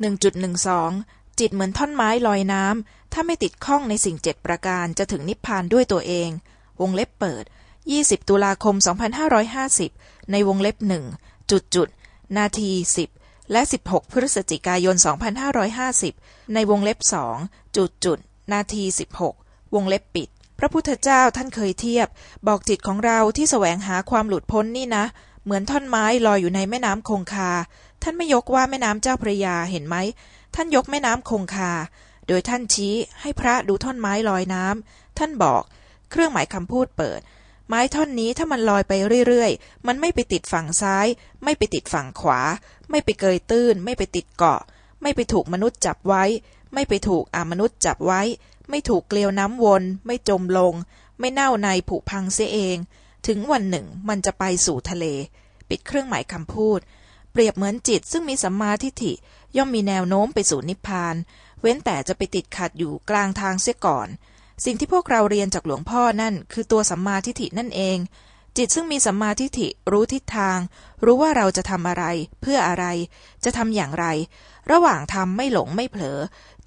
1.12 จิตเหมือนท่อนไม้ลอยน้ำ ถ้าไม่ติดข้องในสิ่งเจ็ดประการจะถึงนิพพานด้วยตัวเอง วงเล็บเปิด 20 ตุลาคม 2550 ในวงเล็บหนึ่งจุดจุดนาที10 และ 16 พฤศจิกายน 2550 ในวงเล็บสองจุดจุดนาที 16 วงเล็บปิด พระพุทธเจ้าท่านเคยเทียบ บอกจิตของเราที่แสวงหาความหลุดพ้นนี่นะ เหมือนท่อนไม้ลอยอยู่ในแม่น้ำคงคา ท่านไม่ยกว่าแม่น้ำเจ้าพระยาเห็นไหม ท่านยกแม่น้ำคงคา โดยท่านชี้ให้พระดูท่อนไม้ลอยน้ำ ท่านบอก เครื่องหมายคำพูดเปิด ไม้ท่อนนี้ถ้ามันลอยไปเรื่อยๆ มันไม่ไปติดฝั่งซ้าย ไม่ไปติดฝั่งขวา ไม่ไปเกยตื้น ไม่ไปติดเกาะ ไม่ไปถูกมนุษย์จับไว้ ไม่ไปถูกอามนุษย์จับไว้ ไม่ถูกเกลียวน้ำวน ไม่จมลง ไม่เน่าในผุพังเสียเอง ถึงวันหนึ่งมันจะไปสู่ทะเล ปิดเครื่องหมายคำพูด เปรียบเหมือนจิตซึ่งมีสัมมาทิฏฐิย่อมมีแนวโน้มไปสู่นิพพาน เว้นแต่จะไปติดขัดอยู่กลางทางเสียก่อน สิ่งที่พวกเราเรียนจากหลวงพ่อนั่น คือตัวสัมมาทิฏฐินั่นเอง จิตซึ่งมีสัมมาทิฏฐิรู้ทิศทาง รู้ว่าเราจะทำอะไร เพื่ออะไร จะทำอย่างไร ระหว่างทำไม่หลงไม่เผลอ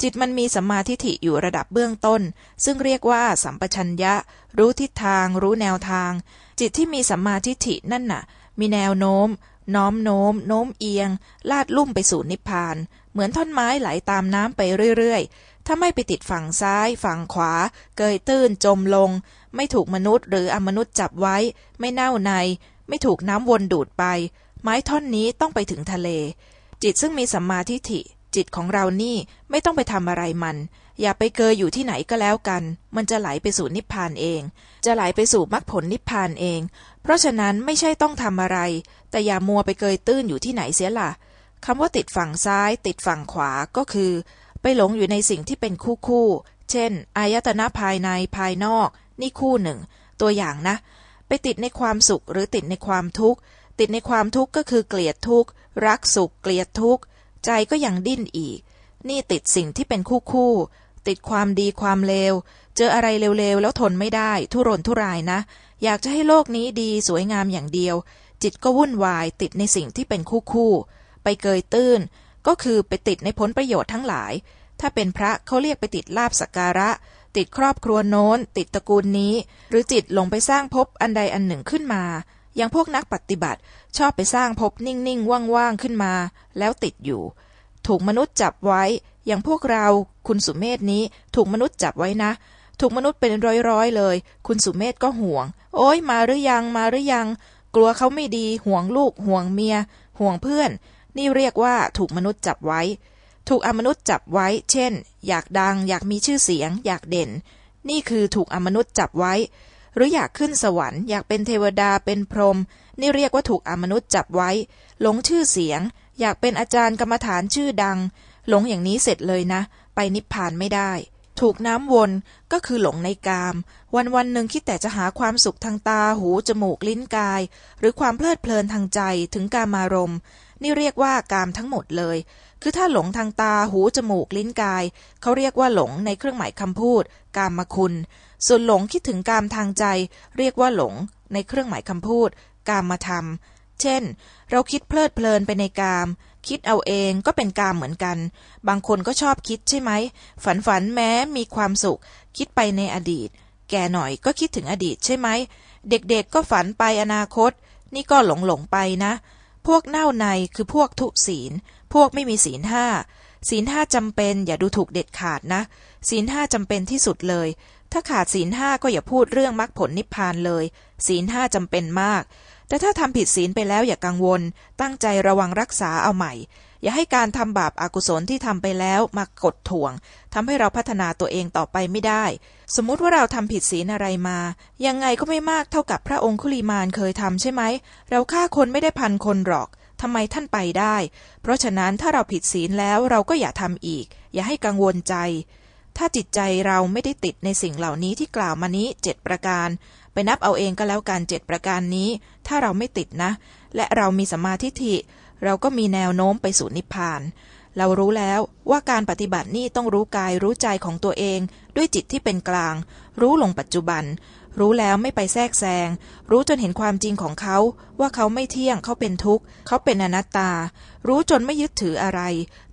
จิตมันมีสัมมาทิฏฐิอยู่ระดับเบื้องต้น ซึ่งเรียกว่าสัมปชัญญะ รู้ทิศทาง รู้แนวทาง จิตที่มีสัมมาทิฏฐินั่นน่ะ มีแนวโน้ม น้อมโน้ม โน้มเอียง ลาดลุ่มไปสู่นิพพาน เหมือนท่อนไม้ไหลตามน้ำไปเรื่อยๆถ้าไม่ไปติดฝั่งซ้าย ฝั่งขวา เกยตื้นจมลง ไม่ถูกมนุษย์หรืออมนุษย์จับไว้ ไม่เน่าใน ไม่ถูกน้ำวนดูดไป ไม้ท่อนนี้ต้องไปถึงทะเล จิตซึ่งมีสัมมาทิฏฐิ จิตของเรานี่ไม่ต้องไปทำอะไรมัน อย่าไปเกยอยู่ที่ไหนก็แล้วกัน มันจะไหลไปสู่นิพพานเอง จะไหลไปสู่มรรคผลนิพพานเอง เพราะฉะนั้นไม่ใช่ต้องทำอะไร แต่อย่ามัวไปเกยตื้นอยู่ที่ไหนเสียล่ะคำว่าติดฝั่งซ้าย ติดฝั่งขวาก็คือ ไปหลงอยู่ในสิ่งที่เป็นคู่คู่ เช่น อายตนะภายในภายนอก นี่คู่หนึ่ง ตัวอย่างนะ ไปติดในความสุขหรือติดในความทุกข์ ติดในความทุกข์ก็คือเกลียดทุกข์ รักสุข เกลียดทุกข์ ใจก็ยังดิ้นอีก นี่ติดสิ่งที่เป็นคู่คู่ ติดความดีความเลว เจออะไรเร็วๆ แล้วทนไม่ได้ ทุรนทุรายนะ อยากจะให้โลกนี้ดีสวยงามอย่างเดียว จิตก็วุ่นวาย ติดในสิ่งที่เป็นคู่คู่ ไปเกยตื้น ก็คือไปติดในผลประโยชน์ทั้งหลาย ถ้าเป็นพระเขาเรียกไปติดลาบสักการะ ติดครอบครัวโน้น ติดตระกูลนี้ หรือจิตหลงไปสร้างภพอันใดอันหนึ่งขึ้นมา อย่างพวกนักปฏิบัติ ชอบไปสร้างภพนิ่งๆ ว่างๆ ขึ้นมา แล้วติดอยู่ ถูกมนุษย์จับไว้ อย่างพวกเราคุณสุเมธนี้ ถูกมนุษย์จับไว้นะ ถูกมนุษย์เป็นร้อยๆเลย คุณสุเมธก็ห่วง โอ้ยมาหรือยังมาหรือยัง กลัวเขาไม่ดีห่วงลูกห่วงเมีย ห่วงเพื่อน นี่เรียกว่าถูกมนุษย์จับไว้ ถูกอมนุษย์จับไว้ เช่น อยากดัง อยากมีชื่อเสียง อยากเด่น นี่คือถูกอมนุษย์จับไว้ หรืออยากขึ้นสวรรค์อยากเป็นเทวดาเป็นพรหมนี่เรียกว่าถูกอมนุษย์จับไว้ หลงชื่อเสียง อยากเป็นอาจารย์กรรมฐานชื่อดัง หลงอย่างนี้เสร็จเลยนะ ไปนิพพานไม่ได้ ถูกน้ำวนก็คือหลงในกาม วันวันหนึ่งคิดแต่จะหาความสุขทางตาหูจมูกลิ้นกาย หรือความเพลิดเพลินทางใจถึงกามารมณ์ นี่เรียกว่ากามทั้งหมดเลย คือถ้าหลงทางตาหูจมูกลิ้นกาย เขาเรียกว่าหลงในเครื่องหมายคำพูด กามมาคุณ ส่วนหลงคิดถึงกามทางใจ เรียกว่าหลง ในเครื่องหมายคำพูด กามมาทำเช่น เราคิดเพลิดเพลินไปในกาม คิดเอาเองก็เป็นกามเหมือนกัน บางคนก็ชอบคิดใช่ไหม ฝันฝันแม้มีความสุข คิดไปในอดีต แก่หน่อยก็คิดถึงอดีตใช่ไหมเด็กๆก็ฝันไปอนาคต นี่ก็หลงหลงไปนะ พวกเน่าในคือพวกทุศีล พวกไม่มีศีลห้าศีลห้าจำเป็นอย่าดูถูกเด็ดขาดนะ ศีลห้าจำเป็นที่สุดเลย ถ้าขาดศีลห้าก็อย่าพูดเรื่องมรรคผลนิพพานเลย ศีลห้าจำเป็นมาก แต่ถ้าทำผิดศีลไปแล้วอย่ากังวล ตั้งใจระวังรักษาเอาใหม่ อย่าให้การทำบาปอากุศลที่ทำไปแล้วมากดถ่วงทำให้เราพัฒนาตัวเองต่อไปไม่ได้ สมมติว่าเราทำผิดศีลอะไรมา ยังไงก็ไม่มากเท่ากับพระองคุลีมานเคยทำใช่ไหม เราฆ่าคนไม่ได้พันคนหรอกทำไมท่านไปได้ เพราะฉะนั้นถ้าเราผิดศีลแล้วเราก็อย่าทำอีก อย่าให้กังวลใจ ถ้าจิตใจเราไม่ได้ติดในสิ่งเหล่านี้ที่กล่าวมานี้เจ็ดประการ ไปนับเอาเองก็แล้วกันเจ็ดประการนี้ ถ้าเราไม่ติดนะ และเรามีสมาธิฐิ เราก็มีแนวโน้มไปสู่นิพพาน เรารู้แล้วว่าการปฏิบัตินี่ต้องรู้กายรู้ใจของตัวเอง ด้วยจิตที่เป็นกลาง รู้ลงปัจจุบัน รู้แล้วไม่ไปแทรกแซง รู้จนเห็นความจริงของเขา ว่าเขาไม่เที่ยงเขาเป็นทุกข์ เขาเป็นอนัตตา รู้จนไม่ยึดถืออะไร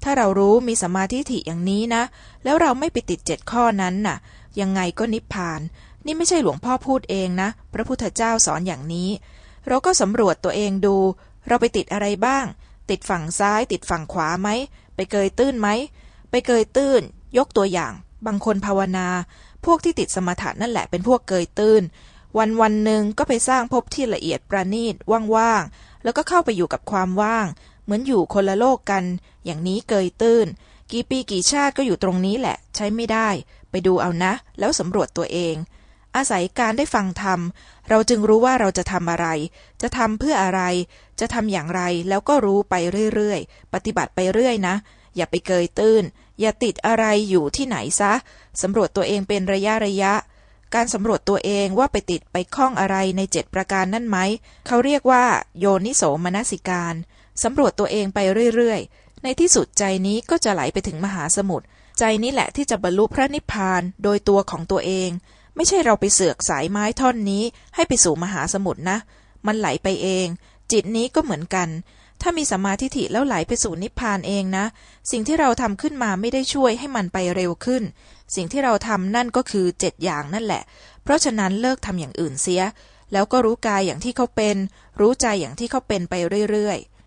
ถ้าเรารู้มีสมาธิถิอย่างนี้นะ แล้วเราไม่ไปติดเจ็ดข้อนั้นน่ะ ยังไงก็นิพพาน นี่ไม่ใช่หลวงพ่อพูดเองนะ พระพุทธเจ้าสอนอย่างนี้เราก็สำรวจตัวเองดู เราไปติดอะไรบ้าง ติดฝั่งซ้าย ติดฝั่งขวาไหม ไปเกยตื้นไหม ไปเกยตื้น ยกตัวอย่าง บางคนภาวนา พวกที่ติดสมถะนั่นแหละเป็นพวกเกยตื้น วันวันหนึ่งก็ไปสร้างภพที่ละเอียดประณีตว่างๆ แล้วก็เข้าไปอยู่กับความว่าง เหมือนอยู่คนละโลกกัน อย่างนี้เกยตื้น กี่ปีกี่ชาติก็อยู่ตรงนี้แหละ ใช้ไม่ได้ ไปดูเอานะ แล้วสำรวจตัวเอง อาศัยการได้ฟังธรรม เราจึงรู้ว่าเราจะทำอะไร จะทำเพื่ออะไร จะทำอย่างไรแล้วก็รู้ไปเรื่อยๆ ปฏิบัติไปเรื่อยนะ อย่าไปเกยตื้น อย่าติดอะไรอยู่ที่ไหนซะสำรวจตัวเองเป็นระยะระยะ การสำรวจตัวเองว่าไปติดไปคล้องอะไรในเจ็ดประการนั่นไหม เขาเรียกว่า โยนิโสมนสิการสำรวจตัวเองไปเรื่อยๆ ในที่สุดใจนี้ก็จะไหลไปถึงมหาสมุทรใจนี้แหละที่จะบรรลุพระนิพพานโดยตัวของตัวเอง ไม่ใช่เราไปเสือกสายไม้ท่อนนี้ ให้ไปสู่มหาสมุทรนะ มันไหลไปเอง จิตนี้ก็เหมือนกัน ถ้ามีสมาธิถิแล้วไหลไปสู่นิพพานเองนะ สิ่งที่เราทำขึ้นมาไม่ได้ช่วยให้มันไปเร็วขึ้น สิ่งที่เราทำนั่นก็คือเจ็ดอย่างนั่นแหละ เพราะฉะนั้นเลิกทำอย่างอื่นเสีย แล้วก็รู้กายอย่างที่เขาเป็น รู้ใจอย่างที่เขาเป็นไปเรื่อยๆ